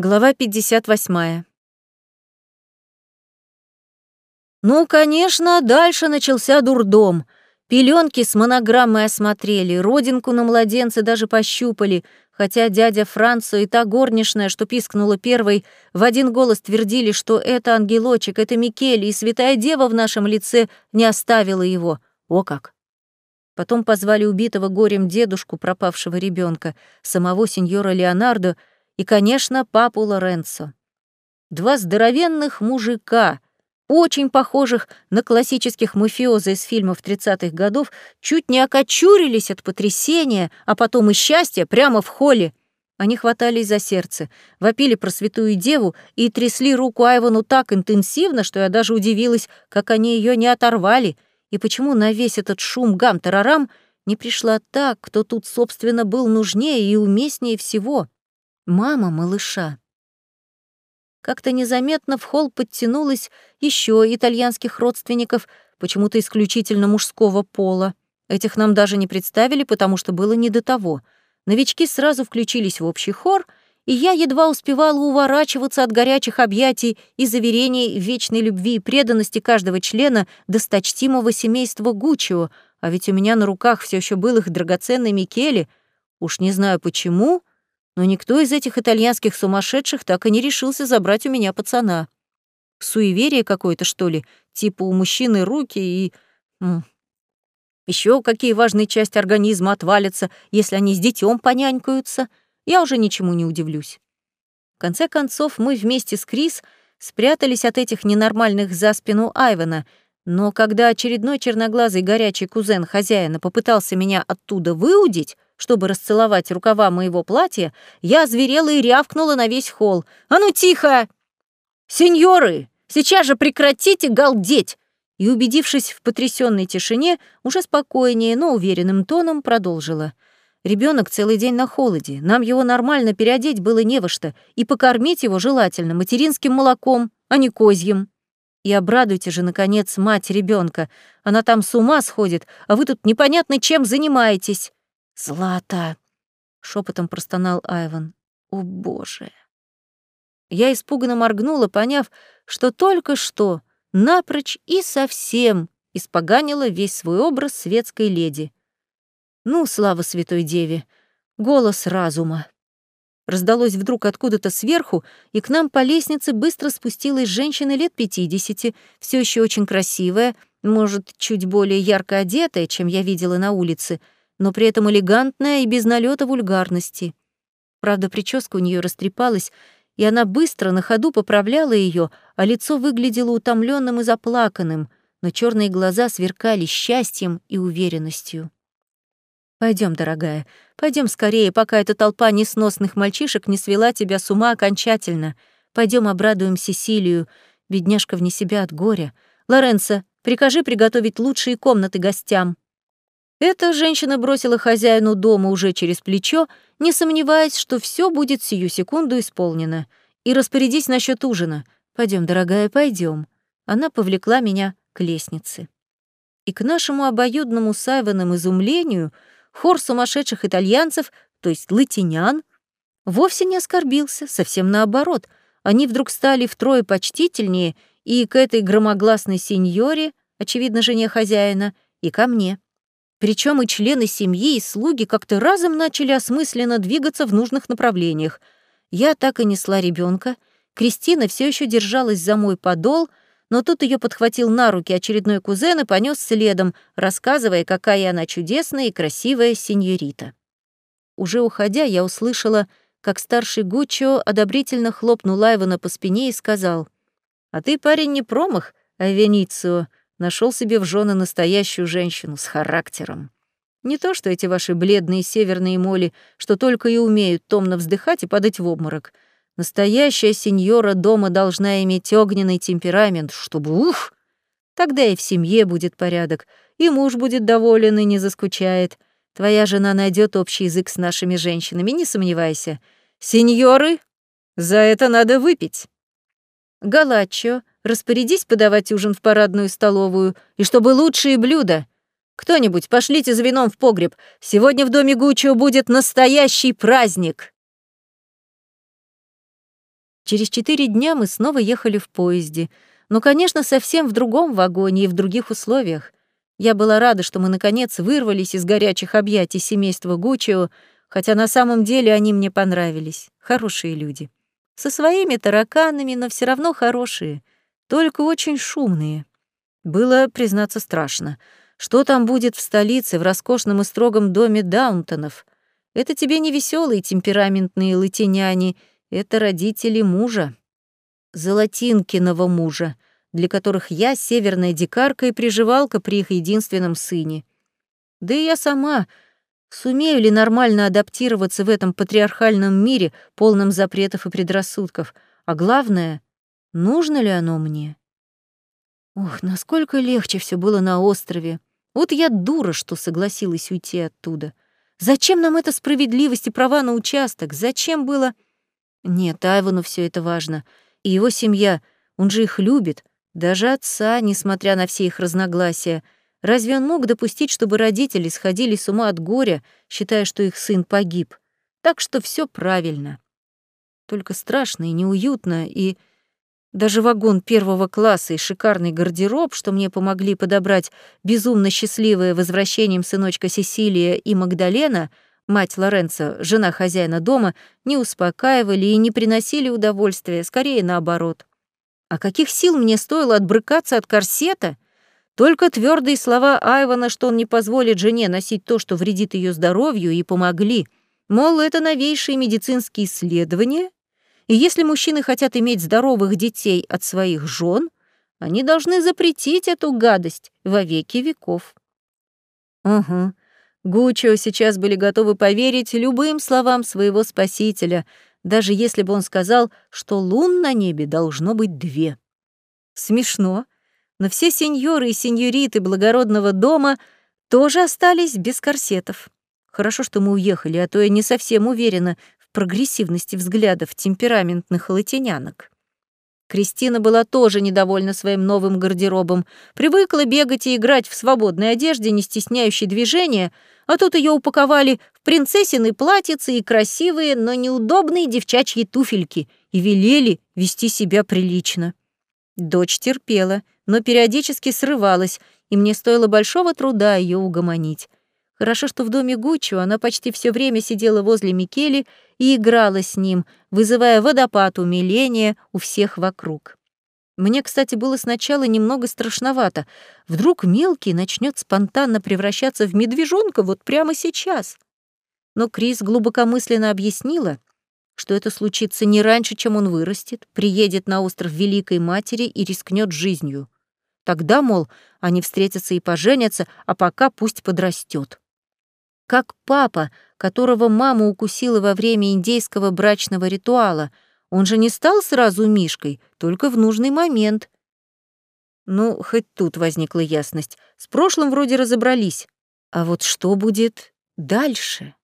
Глава 58. Ну, конечно, дальше начался дурдом. Пеленки с монограммой осмотрели, родинку на младенце даже пощупали, хотя дядя Францо и та горничная, что пискнула первой, в один голос твердили, что это ангелочек, это Микеле, и святая дева в нашем лице не оставила его. О как! Потом позвали убитого горем дедушку пропавшего ребенка, самого сеньора Леонардо, и, конечно, папу Лоренцо. Два здоровенных мужика, очень похожих на классических мафиоза из фильмов 30-х годов, чуть не окочурились от потрясения, а потом и счастья прямо в холле. Они хватались за сердце, вопили про святую деву и трясли руку Айвану так интенсивно, что я даже удивилась, как они ее не оторвали, и почему на весь этот шум гам-тарарам не пришла та, кто тут, собственно, был нужнее и уместнее всего. Мама малыша. Как-то незаметно в холл подтянулось еще итальянских родственников, почему-то исключительно мужского пола. Этих нам даже не представили, потому что было не до того. Новички сразу включились в общий хор, и я едва успевала уворачиваться от горячих объятий и заверений вечной любви и преданности каждого члена досточтимого семейства Гуччио, а ведь у меня на руках все еще был их драгоценный Микеле. Уж не знаю почему, но никто из этих итальянских сумасшедших так и не решился забрать у меня пацана. Суеверие какое-то, что ли, типа у мужчины руки и... Еще какие важные части организма отвалятся, если они с детем понянькаются, я уже ничему не удивлюсь. В конце концов, мы вместе с Крис спрятались от этих ненормальных за спину Айвена, но когда очередной черноглазый горячий кузен хозяина попытался меня оттуда выудить, чтобы расцеловать рукава моего платья, я озверела и рявкнула на весь холл. «А ну тихо! Сеньоры, сейчас же прекратите галдеть!» И, убедившись в потрясенной тишине, уже спокойнее, но уверенным тоном продолжила. Ребенок целый день на холоде, нам его нормально переодеть было не во что, и покормить его желательно материнским молоком, а не козьим. И обрадуйте же, наконец, мать ребенка. Она там с ума сходит, а вы тут непонятно чем занимаетесь. «Злата!» — шепотом простонал Айван. «О, Боже!» Я испуганно моргнула, поняв, что только что напрочь и совсем испоганила весь свой образ светской леди. Ну, слава святой деве! Голос разума. Раздалось вдруг откуда-то сверху, и к нам по лестнице быстро спустилась женщина лет пятидесяти, все еще очень красивая, может, чуть более ярко одетая, чем я видела на улице — но при этом элегантная и без налета вульгарности. Правда, прическа у нее растрепалась, и она быстро на ходу поправляла ее, а лицо выглядело утомленным и заплаканным, но черные глаза сверкали счастьем и уверенностью. Пойдем, дорогая, пойдем скорее, пока эта толпа несносных мальчишек не свела тебя с ума окончательно. Пойдем обрадуем Сесилию, бедняжка вне себя от горя. Лоренцо, прикажи приготовить лучшие комнаты гостям. Эта женщина бросила хозяину дома уже через плечо, не сомневаясь, что все будет сию секунду исполнено. И распорядись насчет ужина. Пойдем, дорогая, пойдем. Она повлекла меня к лестнице. И к нашему обоюдному с Айваном изумлению хор сумасшедших итальянцев, то есть латинян, вовсе не оскорбился, совсем наоборот. Они вдруг стали втрое почтительнее и к этой громогласной сеньоре, очевидно, жене хозяина, и ко мне. Причем и члены семьи, и слуги как-то разом начали осмысленно двигаться в нужных направлениях. Я так и несла ребенка. Кристина все еще держалась за мой подол, но тут ее подхватил на руки очередной кузен и понес следом, рассказывая, какая она чудесная и красивая сеньорита. Уже уходя, я услышала, как старший Гуччо одобрительно хлопнул Айвана по спине и сказал, «А ты, парень, не промах, а Веницио нашел себе в жены настоящую женщину с характером. Не то, что эти ваши бледные северные моли, что только и умеют томно вздыхать и падать в обморок. Настоящая сеньора дома должна иметь огненный темперамент, чтобы ух! Тогда и в семье будет порядок, и муж будет доволен и не заскучает. Твоя жена найдет общий язык с нашими женщинами, не сомневайся. Сеньоры, за это надо выпить. Галачо, распорядись подавать ужин в парадную столовую, и чтобы лучшие блюда. Кто-нибудь, пошлите за вином в погреб. Сегодня в доме Гуччо будет настоящий праздник. Через четыре дня мы снова ехали в поезде. Но, конечно, совсем в другом вагоне и в других условиях. Я была рада, что мы, наконец, вырвались из горячих объятий семейства Гуччио, хотя на самом деле они мне понравились. Хорошие люди. Со своими тараканами, но все равно хорошие. Только очень шумные. Было, признаться, страшно. Что там будет в столице, в роскошном и строгом доме Даунтонов? Это тебе не веселые темпераментные латиняне, это родители мужа. Золотинкиного мужа, для которых я северная дикарка и приживалка при их единственном сыне. Да и я сама, сумею ли нормально адаптироваться в этом патриархальном мире, полном запретов и предрассудков, а главное, нужно ли оно мне? Ох, насколько легче все было на острове. Вот я дура, что согласилась уйти оттуда. Зачем нам эта справедливость и права на участок? Зачем было... Нет, Айвану все это важно. И его семья, он же их любит. Даже отца, несмотря на все их разногласия. Разве он мог допустить, чтобы родители сходили с ума от горя, считая, что их сын погиб? Так что все правильно. Только страшно и неуютно, и даже вагон первого класса и шикарный гардероб, что мне помогли подобрать безумно счастливое возвращением сыночка Сесилия и Магдалена, мать Лоренцо, жена хозяина дома, не успокаивали и не приносили удовольствия, скорее наоборот. А каких сил мне стоило отбрыкаться от корсета? Только твердые слова Айвана, что он не позволит жене носить то, что вредит ее здоровью, и помогли. Мол, это новейшие медицинские исследования, и если мужчины хотят иметь здоровых детей от своих жен, они должны запретить эту гадость во веки веков. Угу. Гуччо сейчас были готовы поверить любым словам своего спасителя, даже если бы он сказал, что лун на небе должно быть две. Смешно, но все сеньоры и сеньориты благородного дома тоже остались без корсетов. Хорошо, что мы уехали, а то я не совсем уверена, прогрессивности взглядов темпераментных латинянок. Кристина была тоже недовольна своим новым гардеробом, привыкла бегать и играть в свободной одежде, не стесняющей движения, а тут ее упаковали в принцессины платьицы и красивые, но неудобные девчачьи туфельки и велели вести себя прилично. Дочь терпела, но периодически срывалась, и мне стоило большого труда ее угомонить. Хорошо, что в доме Гуччо она почти все время сидела возле Микели и играла с ним, вызывая водопад умиления у всех вокруг. Мне, кстати, было сначала немного страшновато. Вдруг мелкий начнет спонтанно превращаться в медвежонка вот прямо сейчас. Но Крис глубокомысленно объяснила, что это случится не раньше, чем он вырастет, приедет на остров Великой Матери и рискнет жизнью. Тогда, мол, они встретятся и поженятся, а пока пусть подрастет как папа, которого мама укусила во время индейского брачного ритуала. Он же не стал сразу Мишкой, только в нужный момент. Ну, хоть тут возникла ясность. С прошлым вроде разобрались. А вот что будет дальше?